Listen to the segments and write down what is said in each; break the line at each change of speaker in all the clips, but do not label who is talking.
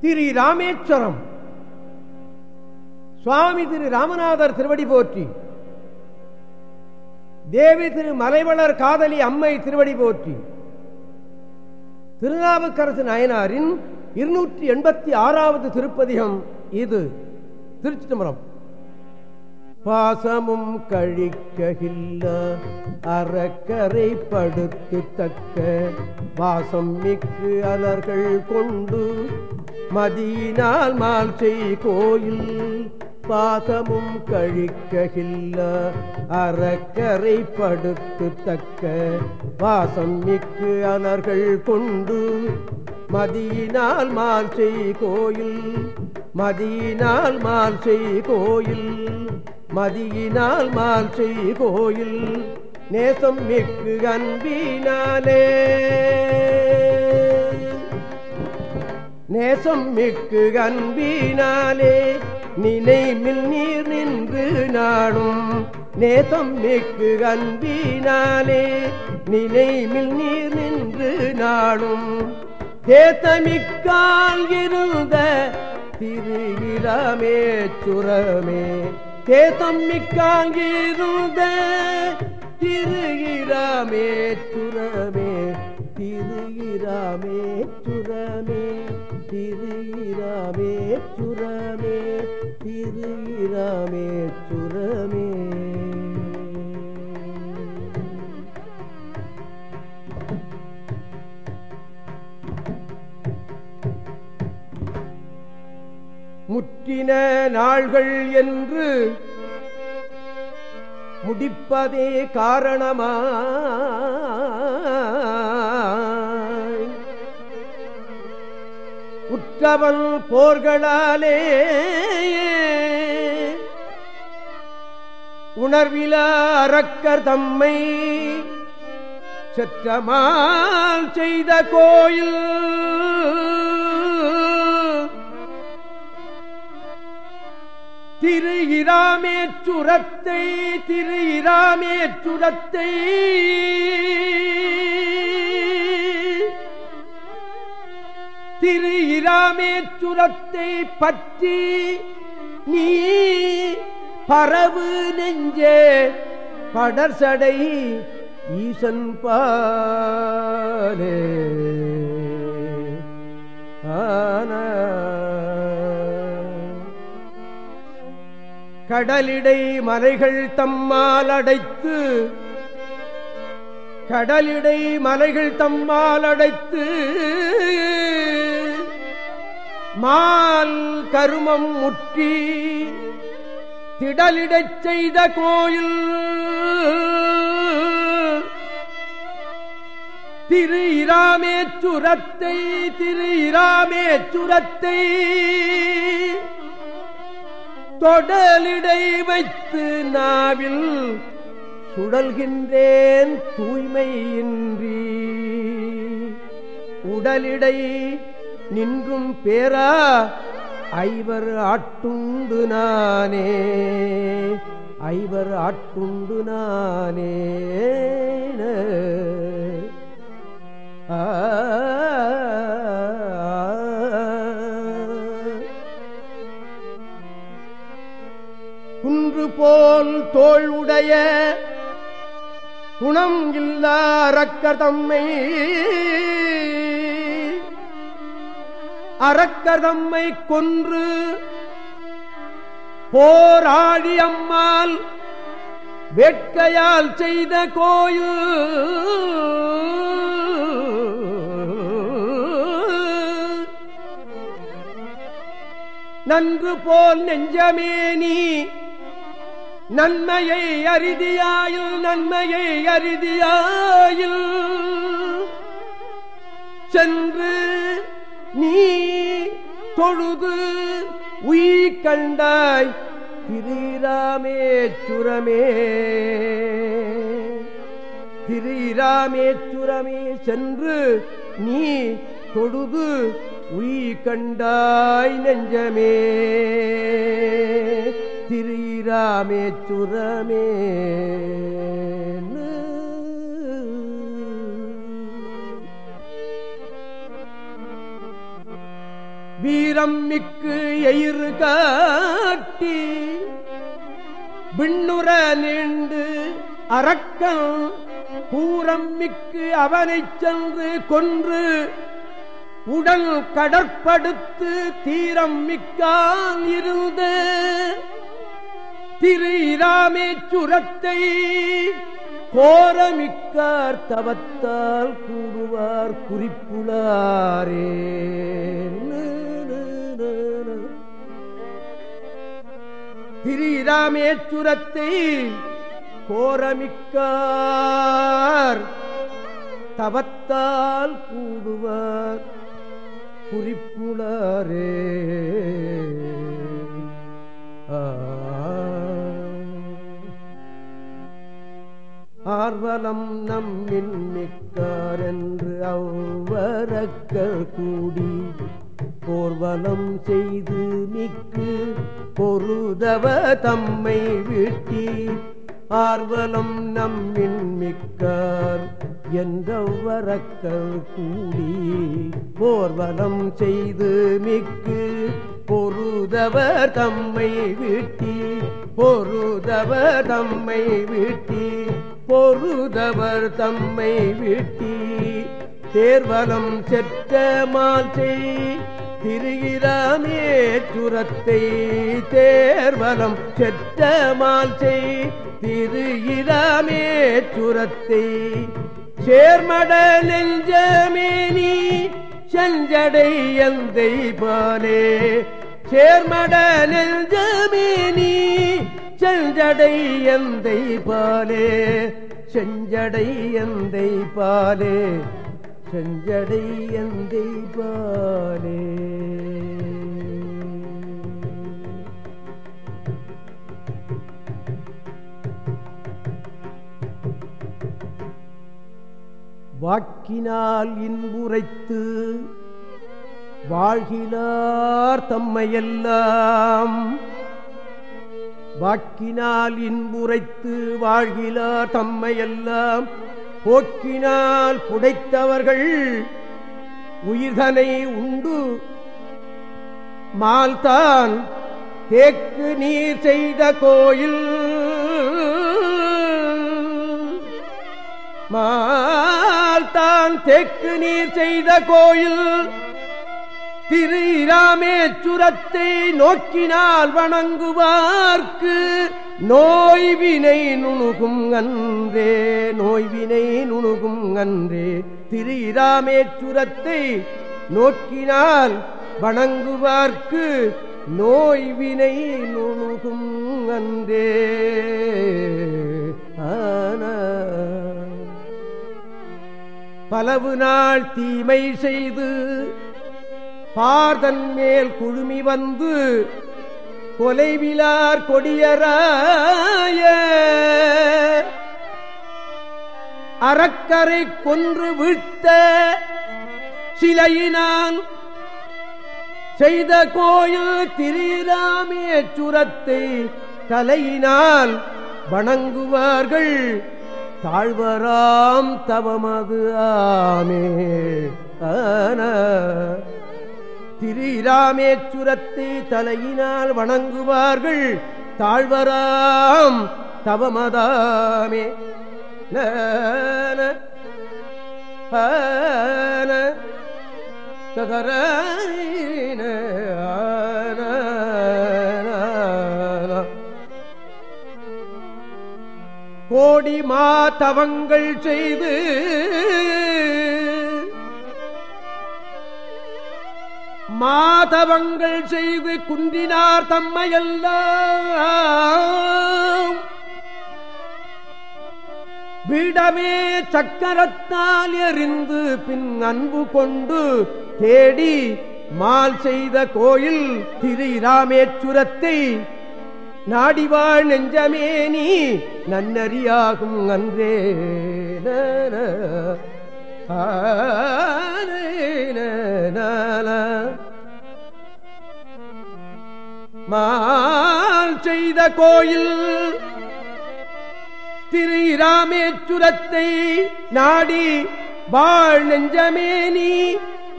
திரு ராமேஸ்வரம் சுவாமி திரு ராமநாதர் திருவடி போற்றி. தேவி திரு மலைவளர் காதலி அம்மை திருவடி போற்றி. திருநாவுக்கரசு நாயனாரின் இருநூற்றி எண்பத்தி ஆறாவது திருப்பதிகம் இது. திருச்சி பாசமும் கழிக்ககில்ல. அறக்கரை படுத்து தக்க வாசம் மிக்கு அலர்கள் கொண்டு மதியினால் மால் கோயில். பாசமும் கழிக்ககில்ல. அறக்கரை படுத்து தக்க வாசம் மிக்கு அலர்கள் கொண்டு மதியினால் மால் கோயில். மதியினால் மால் கோயில். மதியினால் மாற்றி கோயில் நேசம் மிக்கு அன்பினாலே. நேசம் மிக்கு அன்பினாலே நினைமில் நீர் நின்று நாடும். நேசம் மிக்கு அன்பினாலே நினைமில் நீர் நின்று நாடும். தேத்தமிக்கால் இருந்த திரு இளமே சுரமே. தேசம் திருகிராமே துறமே திருகிராமே துறமே திருகிராமே துறமே திருகிராமே முற்றின நாள்கள் என்று முடிப்பதே காரணமா? உற்றவன் போர்களாலே உணர்வில அறக்கர் தம்மை செற்றமால் செய்த கோயில் திரு இராமேச்சுரத்தை திரு இராமேச்சுரத்தை திரு இராமேச்சுரத்தை பற்றி நீ பரவு நெஞ்சே படர்சடை ஈசன் பாலே. கடலிடை மலைகள் தம்மால் அடைத்து கடலிடை மலைகள் தம்மால் அடைத்து மால் கருமம் முற்றி திடலிடச் செய்த கோயில் திரு இராமேச்சுரத்தை திரு இராமேச்சுரத்தை தொடலிடை வைத்து நாவில் சுழல்கின்றேன் தூய்மையின்றி. உடலிடை நின்றும் பேரா ஐவர் ஆட்டுண்டு நானே. ஐவர் ஆட்டுண்டு நானே ஆ. போல் தோல் உடைய குணம் இல்லாரக்கதம்மை அறக்கதம்மை கொன்று போராடி அம்மாள் வேட்கையால் செய்த கோயில். நன்று போல் நெஞ்சமே நீ நன்மையை அறிதியாயில் நன்மையை அறிதியாயில் சென்று நீ தொழுது உயிர் கண்டாய் திரீராமேச்சுரமே திரீராமேச்சுரமே சென்று நீ தொழுது உயிர் கண்டாய் நெஞ்சமே. திரீராமேச்சுரமே வீரம் மிக்கு எயிறு காட்டி விண்ணுற நீண்டு அரக்கன் பூரம் மிக்கு அவனைச் சென்று கொன்று உடல் கடற்படுத்து தீரம் மிக்கான் இருந்த. திரு இராமேச்சுரத்தை கோரமிக்கார் தவத்தால் கூடுவார் குறிப்புளாரே. திரு இராமேச்சுரத்தை கோரமிக்கார் தவத்தால் கூடுவார் குறிப்புளாரே. ஆர்வலம் நம்மின் மிக்கார் என்று அவ்வரக்கள் கூடி போர்வலம் செய்து மிக்கு பொருதவ தம்மை விட்டி ஆர்வலம் நம்மின் மிக்கார் என்றவரக்கள் கூடி போர்வலம் செய்து மிக்கு பொருதவர் தம்மை விட்டி பொருதவர் தம்மை விட்டி பொருதவர் தம்மை வீட்டி தேர்வலம் செற்ற மாற்றை திருகிறாமே சுரத்தை தேர்வலம் செற்ற மாற்றை திருகிறாமே சுரத்தை. சேர்மட நெஞ்சமேனி செஞ்சடை எந்தை பாலே. சேர்மட நெஞ்சமேனி செஞ்சடை எந்தை பாலே செஞ்சடை எந்தை பாலே செஞ்சடை எந்தை பாலே. வாக்கினால் இன்புரைத்து வாழ்கிலார் தம்மையெல்லாம் வாக்கினால் இன்புரைத்து வாழ்கிறார் தம்மையெல்லாம். போக்கினால் புடைத்தவர்கள் உயிர்தனை உண்டு. மால்தான் தேக்கு நீர் செய்த கோயில். மால்தான் தேக்கு நீர் செய்த கோயில். திரு இராமேச்சுரத்தை நோக்கினால் வணங்குவார்க்கு. நோய்வினை நுணுகும் அன்றே நோய்வினை நுணுகும் அன்றே. திரு இராமேச்சுரத்தை நோக்கினால் வணங்குவார்க்கு. நோய்வினை நுணுகும் அன்றே. ஆன. பலவு நாள் தீமை செய்து பார்தன் மேல் குழுமி வந்து கொலைவிலார் கொடியராய அறக்கரை கொன்று விட்ட சிலையினான் செய்த கோயில் திரிராமே சுரத்தை தலையினால் வணங்குவார்கள். தாழ்வராம் தவமது ஆமே ஆன திரிராமேச்சுரத்தை தலையினால் வணங்குவார்கள். தாழ்வராம் தவமதாமே. ததர கோடி மாதவங்கள் செய்து மாதவங்கள் செய்து குன்றினார் தம்மையெல்லாம். விடமே சக்கரத்தால் எறிந்து பின் அன்பு கொண்டு தேடி மால் செய்த கோயில் திரு இராமேச்சுரத்தை நாடிவாழ் நெஞ்சமே நீ நன்னறியாகும் அன்றே. ஆ மால் செய்த கோயில். திரு இராமேச்சுரத்தை நாடி வாழ் நெஞ்சமே நீ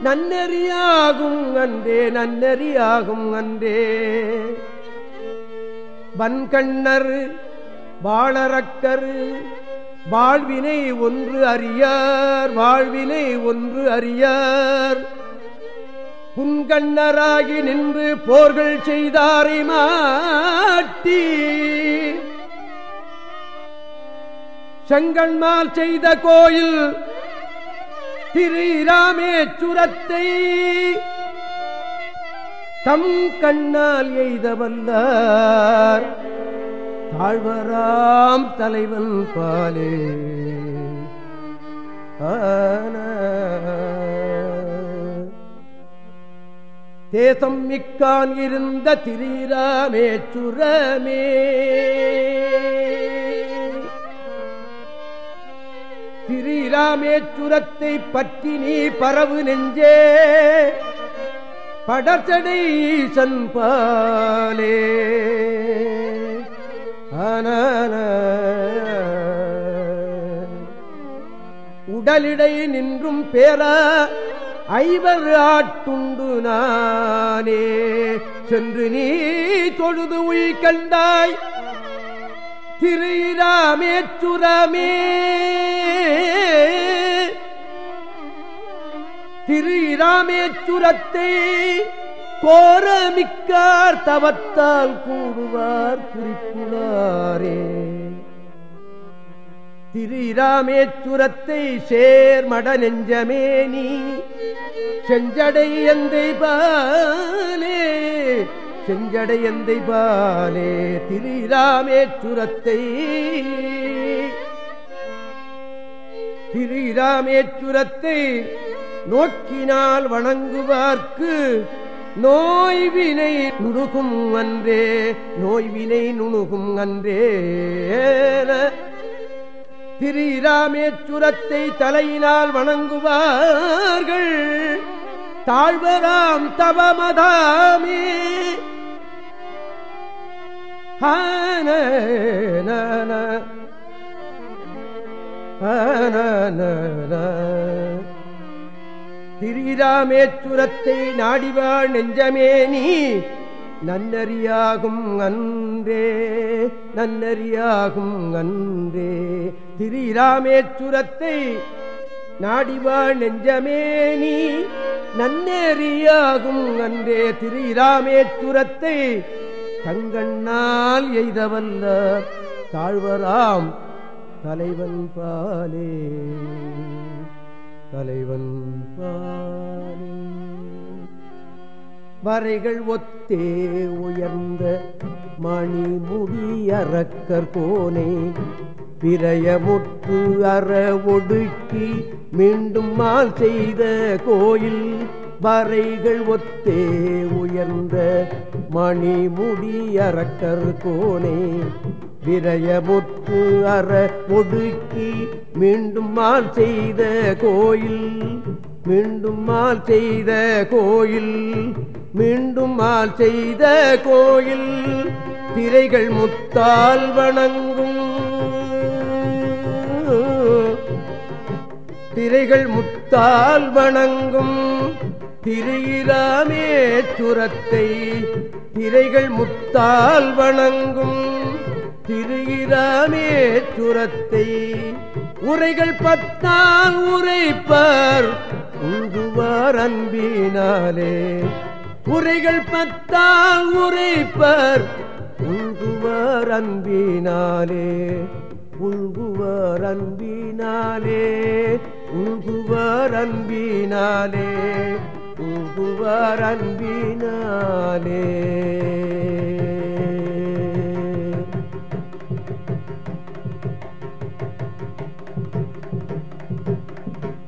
நன்னறியாகும் அன்றே நன்னறியாகும் அன்றே. வன்கண்ணர் வாழறக்கர் வாழ்வினை ஒன்று அறியார் வாழ்வினை ஒன்று அறியார். புன்கண்ணராகி நின்று போர்கள் செய்தாரை மாட்டி. செங்கண்மால் செய்த கோயில் திரு ராமேச்சுரத்தை தம் கண்ணால் எய்த வந்தார் தாழ்வராம் தலைவன் பாலே. ஆன தேசம் மிக்கான் இருந்த திரீராமேச்சுரமே திரீராமேச்சுரத்தை பற்றி நீ பரவு நெஞ்சே. படச்சடை ஈசன் ஆனான உடலிடை நின்றும் பேரா ஐவர் ஆட்டுண்டு நானே. சென்று நீ தொழுது உய் கண்டாய். திரு திரு இராமேச்சுரத்தை கோரமிக்கார் தவத்தால் கூடுவார் குறிப்புளாரே திரு இராமேச்சுரத்தை சேர்மட நெஞ்சமே நீ. செஞ்சடை எந்தை பாலே செஞ்சடை எந்தை பாலே திரு இராமேச்சுரத்தை திரு இராமேச்சுரத்தை நோக்கினால் வணங்குவார்க்கு நோய்வினை நுணுகும் அன்றே நோய்வினை நுணுகும் அன்றே திரு இராமேச்சுரத்தை தலையினால் வணங்குவார்கள். தாழ்வராம் தவமதாமே. ஹான திரீராமேச்சுரத்தை நாடிவாள் நெஞ்சமே நீ. நன்னறியாகும் அன்றே நன்னறியாகும் அன்றே. திரீராமேச்சுரத்தை நாடிவா நெஞ்சமே நீ நன்னேறியாகும் அன்றே திரீராமேச்சுரத்தை தங்கண்ணால் எய்தவல்ல தாழ்வராம் தலைவன் பாலே. தலைவன் பாலே. வரைகள் ஒத்தே உயர்ந்த மணிமுடி அறக்கர் போனே பிரயமுற்று அற ஒடுக்கி மீண்டும் மால் செய்த கோயில் வரைகள் ஒத்தே உயர்ந்த மணிமுடி அறக்கர் கோனே விரயமுற்று அற ஒடுக்கி மீண்டும் மால் செய்த கோயில் மீண்டும் மால் செய்த கோயில் மீண்டும் மால் செய்த கோயில். திரைகள் முத்தால் வணங்கும் திரைகள் முத்தால் வணங்கும். திரையிலாமே சுரத்தை திரைகள் முத்தால் வணங்கும். திரையிலாமே சுரத்தை உரைகள் பத்தால் உரைப்பார். உங்குவார் அன்பினாலே. உரைகள் பத்தால் உரைப்பர். உங்குவார் அன்பினாலே. உள்குவர் அன்பினாலே. உள்குவர் அன்பினாலே உள்குவர் அன்பினாலே.